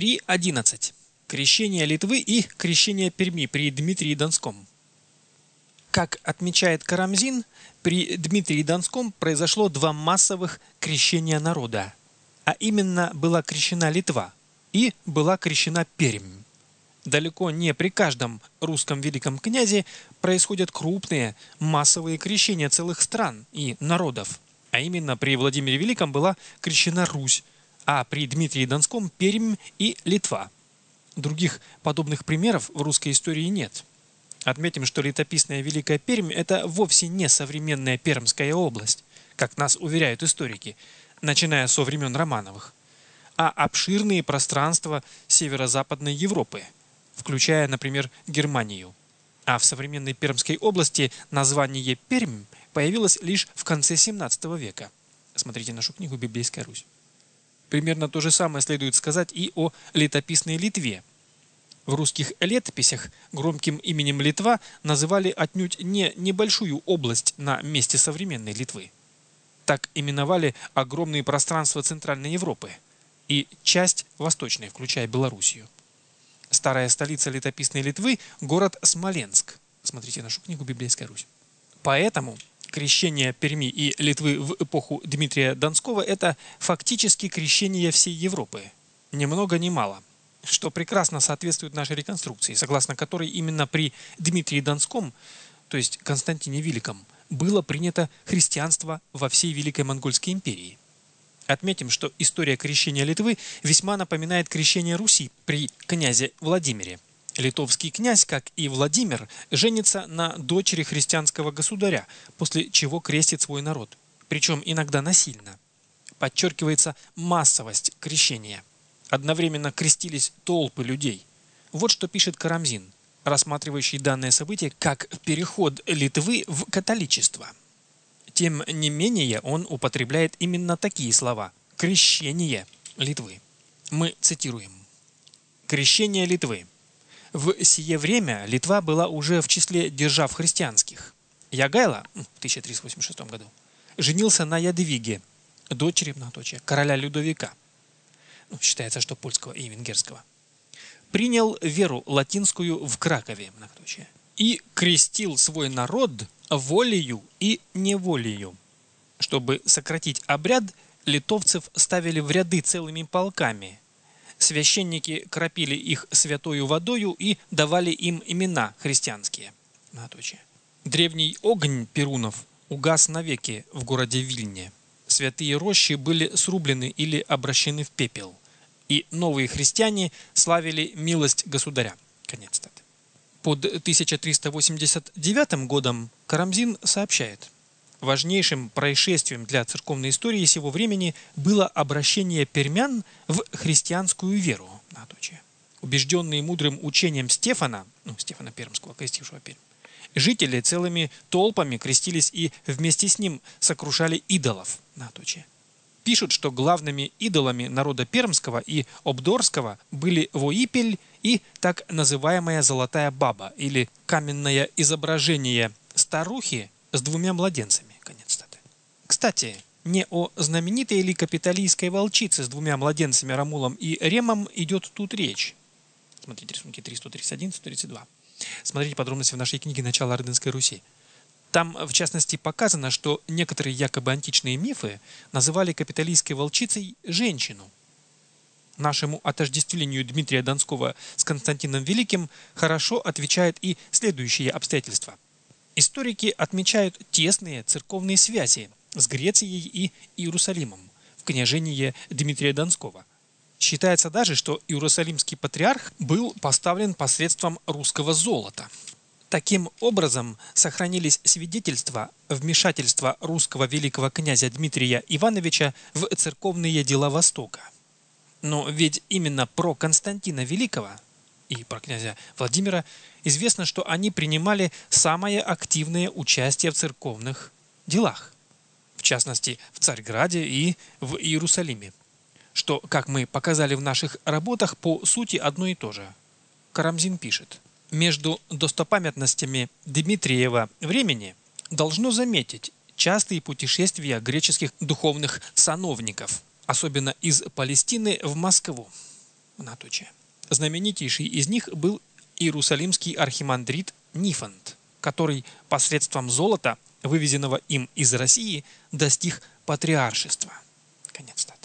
3.11. Крещение Литвы и крещение Перми при Дмитрии Донском. Как отмечает Карамзин, при Дмитрии Донском произошло два массовых крещения народа, а именно была крещена Литва и была крещена Пермь. Далеко не при каждом русском великом князе происходят крупные массовые крещения целых стран и народов. А именно при Владимире Великом была крещена Русь, а при Дмитрии Донском – Пермь и Литва. Других подобных примеров в русской истории нет. Отметим, что летописная Великая Пермь – это вовсе не современная Пермская область, как нас уверяют историки, начиная со времен Романовых, а обширные пространства северо-западной Европы – включая, например, Германию. А в современной Пермской области название Пермь появилось лишь в конце 17 века. Смотрите нашу книгу «Библейская Русь». Примерно то же самое следует сказать и о летописной Литве. В русских летописях громким именем Литва называли отнюдь не небольшую область на месте современной Литвы. Так именовали огромные пространства Центральной Европы и часть Восточной, включая Белоруссию. Старая столица летописной Литвы – город Смоленск. Смотрите нашу книгу «Библейская Русь». Поэтому крещение Перми и Литвы в эпоху Дмитрия Донского – это фактически крещение всей Европы. Ни много ни мало. Что прекрасно соответствует нашей реконструкции, согласно которой именно при Дмитрии Донском, то есть Константине Великом, было принято христианство во всей Великой Монгольской империи. Отметим, что история крещения Литвы весьма напоминает крещение Руси при князе Владимире. Литовский князь, как и Владимир, женится на дочери христианского государя, после чего крестит свой народ, причем иногда насильно. Подчеркивается массовость крещения. Одновременно крестились толпы людей. Вот что пишет Карамзин, рассматривающий данное событие как переход Литвы в католичество – тем не менее, он употребляет именно такие слова – «крещение Литвы». Мы цитируем. «Крещение Литвы. В сие время Литва была уже в числе держав христианских. Ягайло в 1386 году женился на Ядвиге, дочери многоточия, короля Людовика. Ну, считается, что польского и венгерского. Принял веру латинскую в Кракове, многоточие, и крестил свой народ – волею и неволею. Чтобы сократить обряд, литовцев ставили в ряды целыми полками. Священники кропили их святою водою и давали им имена христианские. Древний огонь перунов угас навеки в городе Вильне. Святые рощи были срублены или обращены в пепел. И новые христиане славили милость государя. Конец статы. Под 1389 годом Карамзин сообщает, важнейшим происшествием для церковной истории сего времени было обращение пермян в христианскую веру. Убежденные мудрым учением Стефана, ну, Стефана Пермского, крестившего Пермь, жители целыми толпами крестились и вместе с ним сокрушали идолов. Пишут, что главными идолами народа Пермского и Обдорского были Воипель и так называемая золотая баба или каменное изображение старухи с двумя младенцами. Конец статы. Кстати, не о знаменитой или капиталийской волчице с двумя младенцами Рамулом и Ремом идет тут речь. Смотрите рисунки 331-132. Смотрите подробности в нашей книге «Начало Ордынской Руси». Там, в частности, показано, что некоторые якобы античные мифы называли капиталистской волчицей женщину – нашему отождествлению Дмитрия Донского с Константином Великим хорошо отвечает и следующие обстоятельства. Историки отмечают тесные церковные связи с Грецией и Иерусалимом в княжении Дмитрия Донского. Считается даже, что Иерусалимский патриарх был поставлен посредством русского золота. Таким образом, сохранились свидетельства вмешательства русского великого князя Дмитрия Ивановича в церковные дела Востока. Но ведь именно про Константина Великого и про князя Владимира известно, что они принимали самое активное участие в церковных делах, в частности в Царьграде и в Иерусалиме, что, как мы показали в наших работах, по сути одно и то же. Карамзин пишет, между достопамятностями Дмитриева времени должно заметить частые путешествия греческих духовных сановников – особенно из Палестины в Москву. Многоточие. Знаменитейший из них был иерусалимский архимандрит Нифонт, который посредством золота, вывезенного им из России, достиг патриаршества. Конец цитаты.